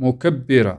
مكبرة.